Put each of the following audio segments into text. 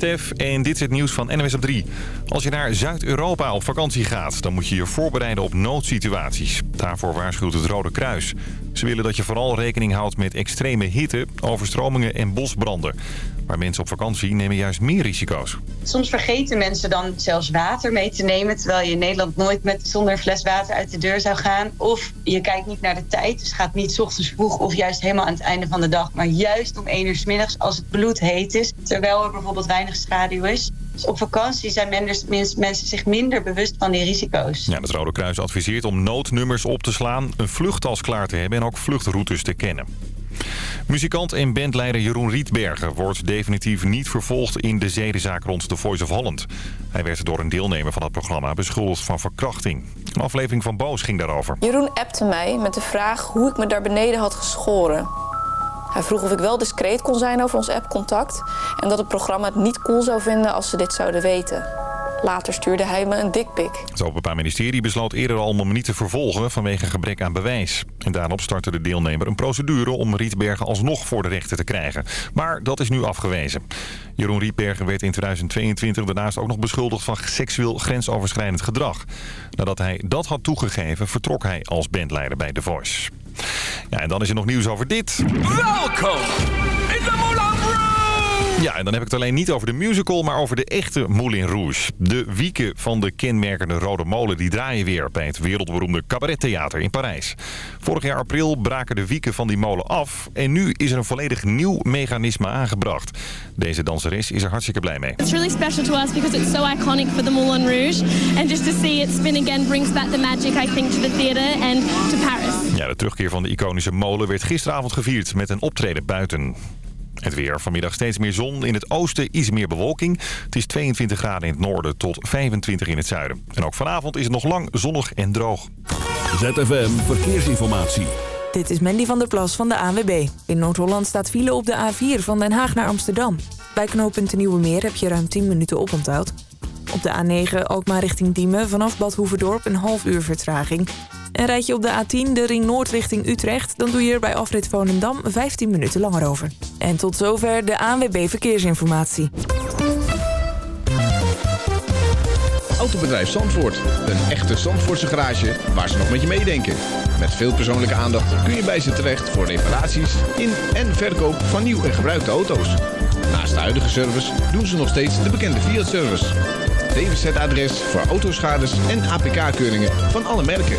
Stef en dit is het nieuws van NWS op 3. Als je naar Zuid-Europa op vakantie gaat, dan moet je je voorbereiden op noodsituaties. Daarvoor waarschuwt het Rode Kruis. Ze willen dat je vooral rekening houdt met extreme hitte, overstromingen en bosbranden. Maar mensen op vakantie nemen juist meer risico's. Soms vergeten mensen dan zelfs water mee te nemen... terwijl je in Nederland nooit met zonder fles water uit de deur zou gaan. Of je kijkt niet naar de tijd, dus gaat niet ochtends vroeg... of juist helemaal aan het einde van de dag, maar juist om 1 uur s middags... als het bloed heet is, terwijl er bijvoorbeeld weinig schaduw is. Dus op vakantie zijn mensen zich minder bewust van die risico's. Ja, het Rode Kruis adviseert om noodnummers op te slaan... een vluchttas klaar te hebben en ook vluchtroutes te kennen. Muzikant en bandleider Jeroen Rietbergen wordt definitief niet vervolgd in de zedenzaak rond The Voice of Holland. Hij werd door een deelnemer van het programma beschuldigd van verkrachting. Een aflevering van Boos ging daarover. Jeroen appte mij met de vraag hoe ik me daar beneden had geschoren. Hij vroeg of ik wel discreet kon zijn over ons appcontact... en dat het programma het niet cool zou vinden als ze dit zouden weten. Later stuurde hij me een dikpik. Het Openbaar Ministerie besloot eerder al om hem niet te vervolgen vanwege gebrek aan bewijs. En daarop startte de deelnemer een procedure om Rietbergen alsnog voor de rechter te krijgen. Maar dat is nu afgewezen. Jeroen Rietbergen werd in 2022 daarnaast ook nog beschuldigd van seksueel grensoverschrijdend gedrag. Nadat hij dat had toegegeven vertrok hij als bandleider bij The Voice. Ja, en dan is er nog nieuws over dit. Welkom in de Moulin Ja, en dan heb ik het alleen niet over de musical, maar over de echte Moulin Rouge. De wieken van de kenmerkende Rode Molen die draaien weer bij het wereldberoemde Cabaret in Parijs. Vorig jaar april braken de wieken van die molen af en nu is er een volledig nieuw mechanisme aangebracht. Deze danseres is er hartstikke blij mee. It's really special to us because it's so iconic for the Moulin Rouge. And just to see it spin again brings back the magic, I think, to the theater and to Paris. Ja, de terugkeer van de iconische molen werd gisteravond gevierd met een optreden buiten. Het weer. Vanmiddag steeds meer zon. In het oosten iets meer bewolking. Het is 22 graden in het noorden tot 25 in het zuiden. En ook vanavond is het nog lang zonnig en droog. ZFM Verkeersinformatie. Dit is Mandy van der Plas van de ANWB. In Noord-Holland staat file op de A4 van Den Haag naar Amsterdam. Bij knooppunt Nieuwe Meer heb je ruim 10 minuten oponthoud. Op de A9 ook maar richting Diemen vanaf Bad Hoeverdorp een half uur vertraging. En rijd je op de A10 de ring noord richting Utrecht... dan doe je er bij afrit Volendam 15 minuten langer over. En tot zover de ANWB Verkeersinformatie. Autobedrijf Zandvoort. Een echte Zandvoortse garage waar ze nog met je meedenken. Met veel persoonlijke aandacht kun je bij ze terecht... voor reparaties in en verkoop van nieuw en gebruikte auto's. Naast de huidige service doen ze nog steeds de bekende Fiat-service. DWZ-adres voor autoschades en APK-keuringen van alle merken.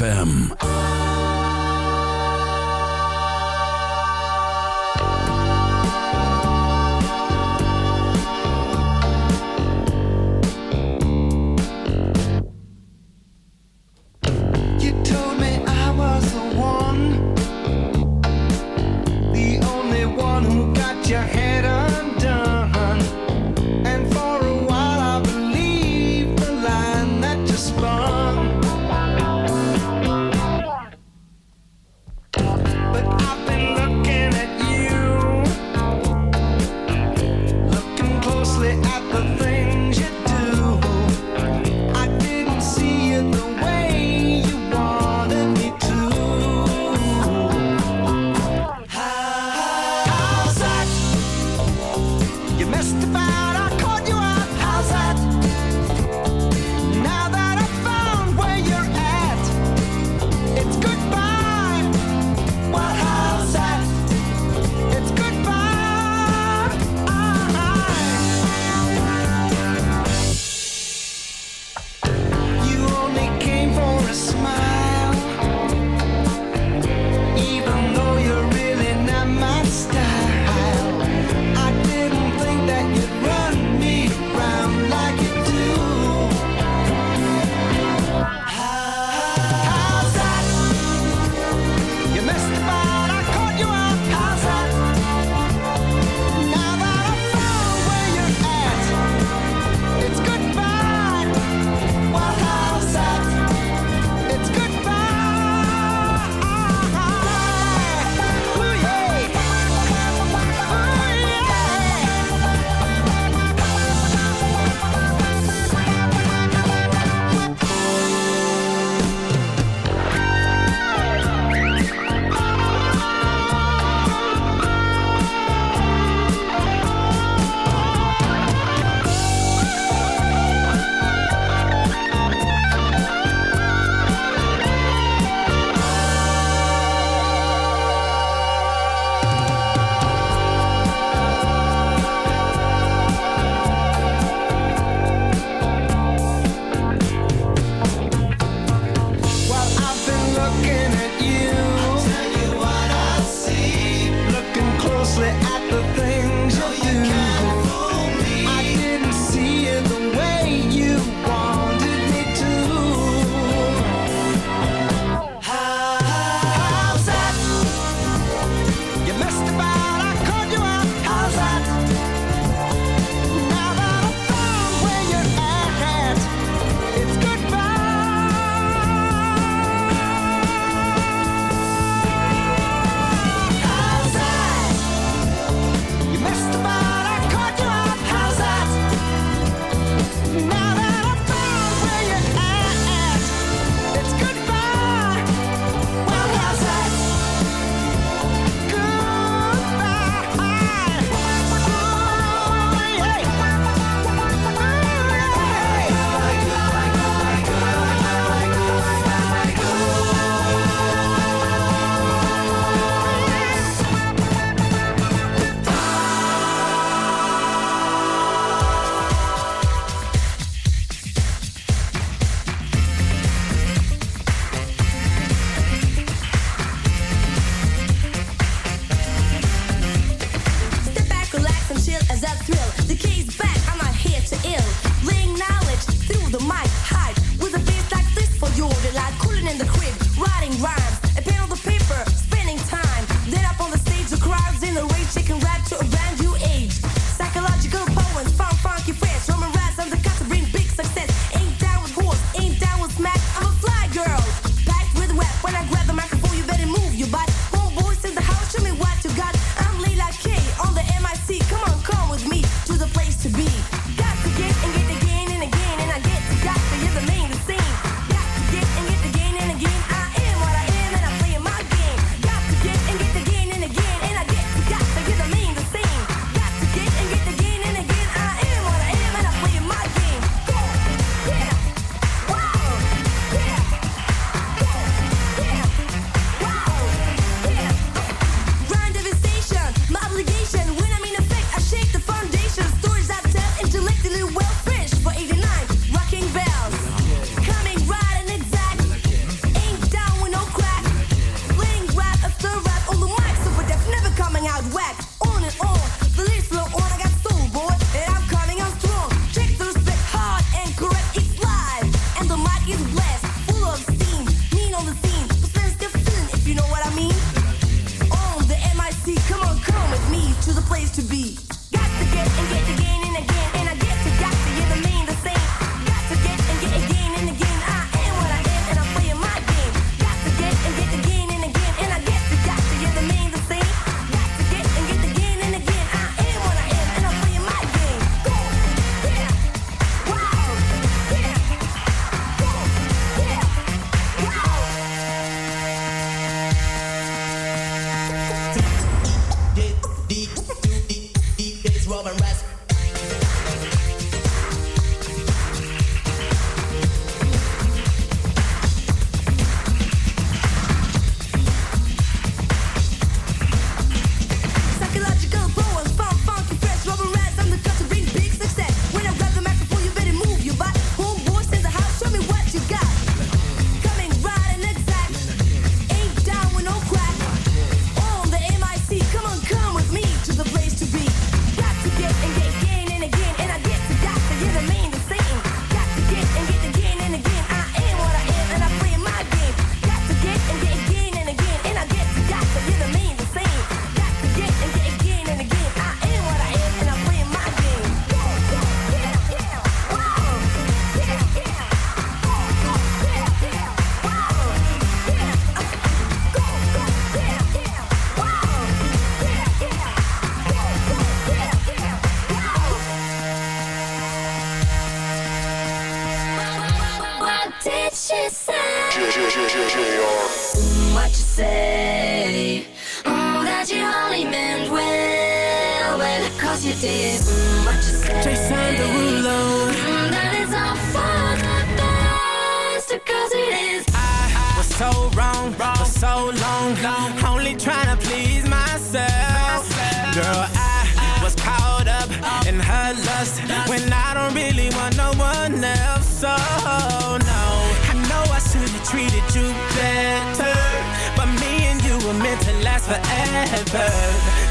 ZFM. out whack, on and on. she say? Mm, what you say? Mm, that you only meant well, well, cause you did. Mm, what you say? Jason Derulo. Mm, that is all for the best, cause it is. I, was so wrong, wrong, for so long, long. Only trying to please myself. myself. Girl, I, I was caught up, up in her lust, lust when I don't really want no one else. So, no treated you better. But me and you were meant to last forever.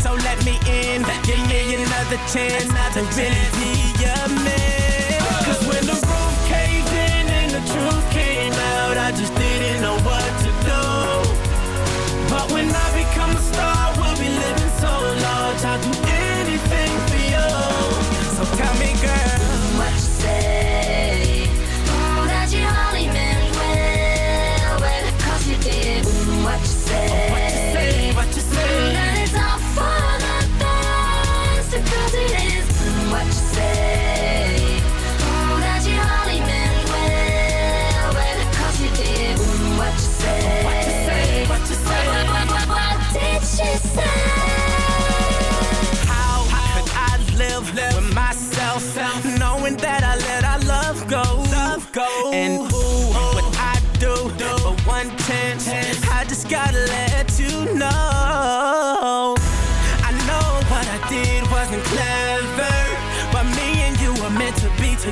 So let me in, give me another chance not to really be your man.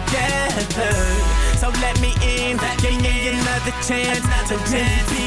together. So let me in, let give me, in. another chance another to chance.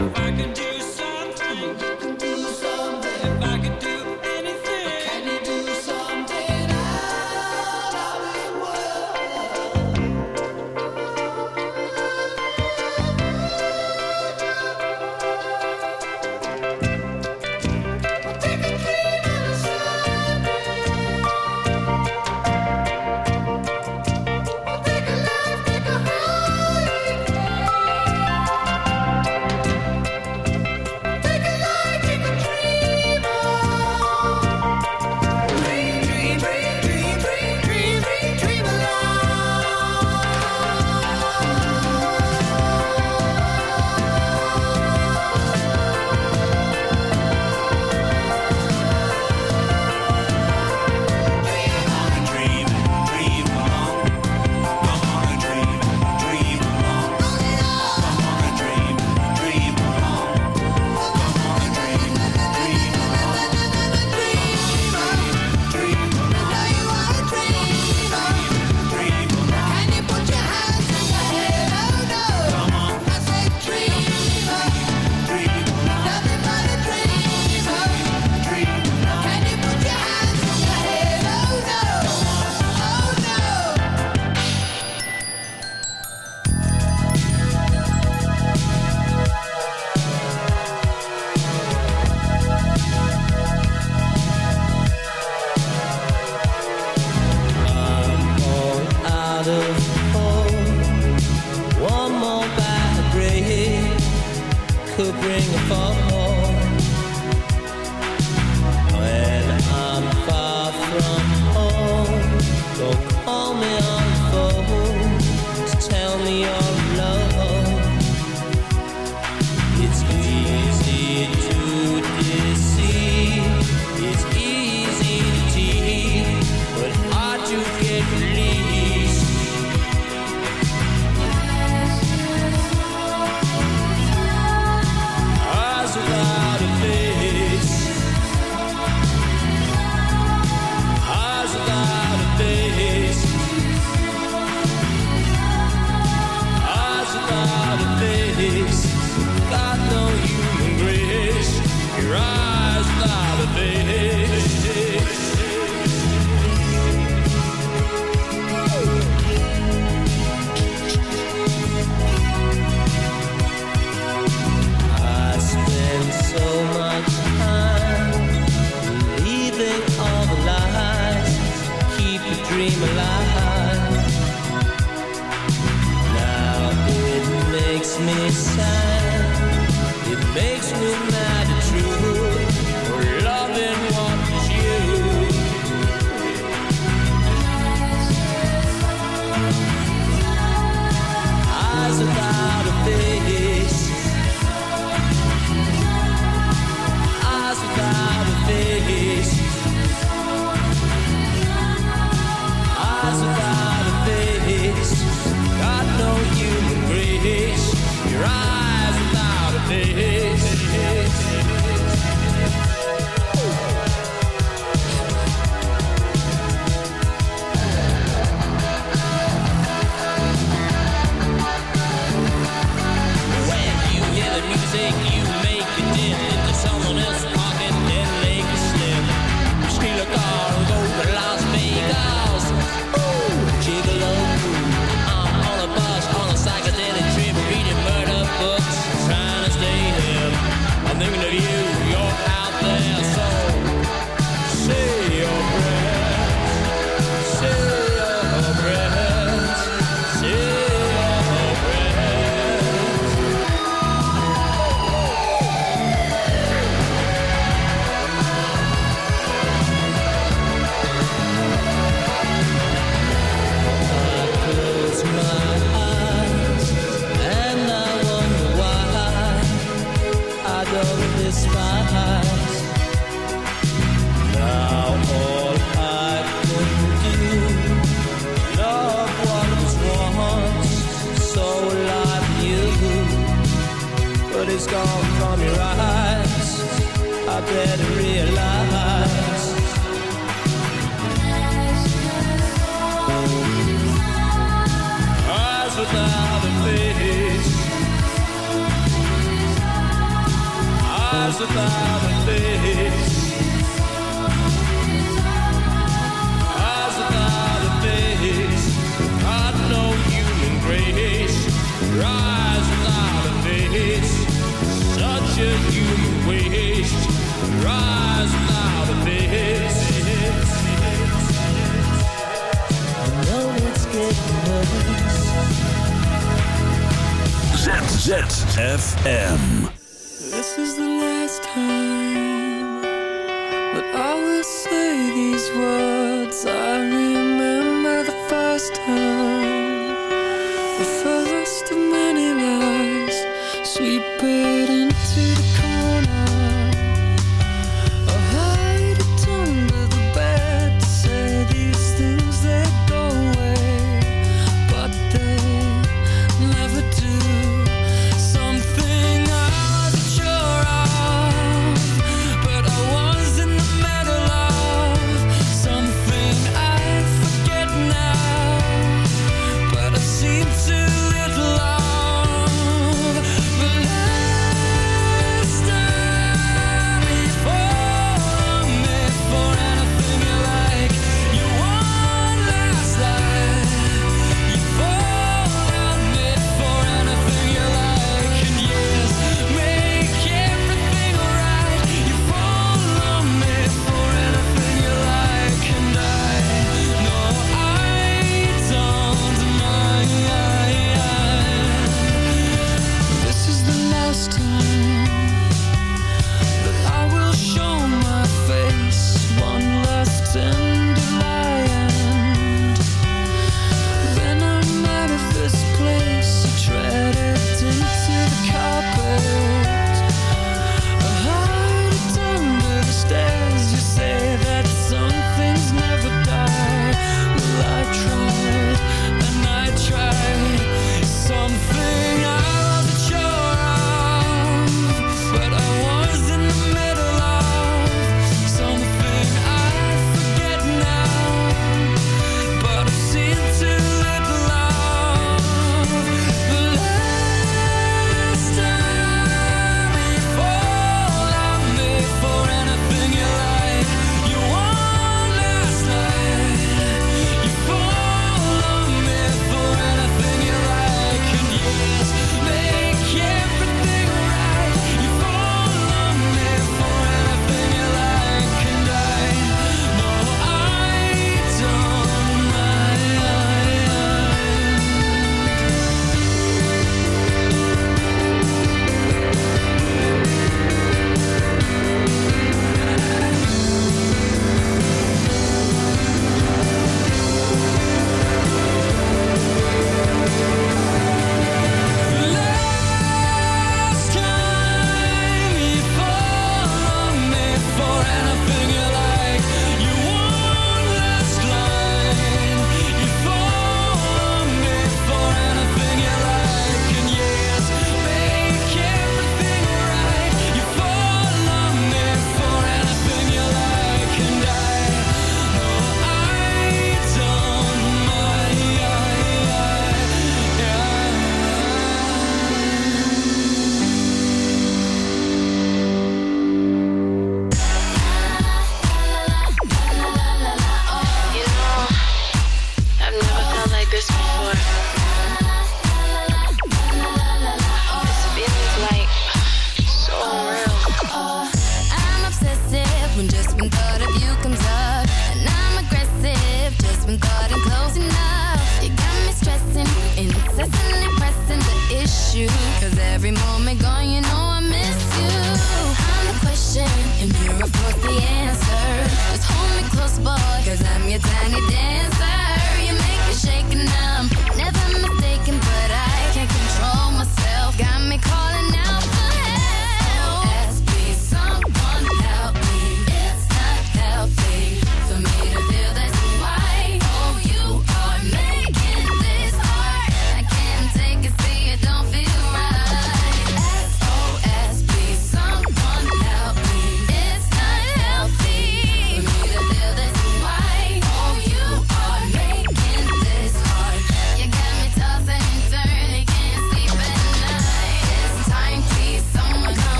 I can do take you.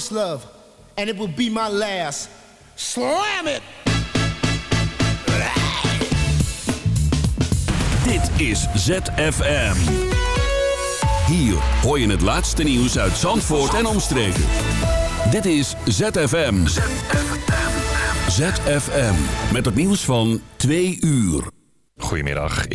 love, and it will be my last. Slam it! Dit is ZFM. Hier hoor je het laatste nieuws uit Zandvoort en omstreken. Dit is ZFM. ZFM. Met het nieuws van 2 uur. Goedemiddag.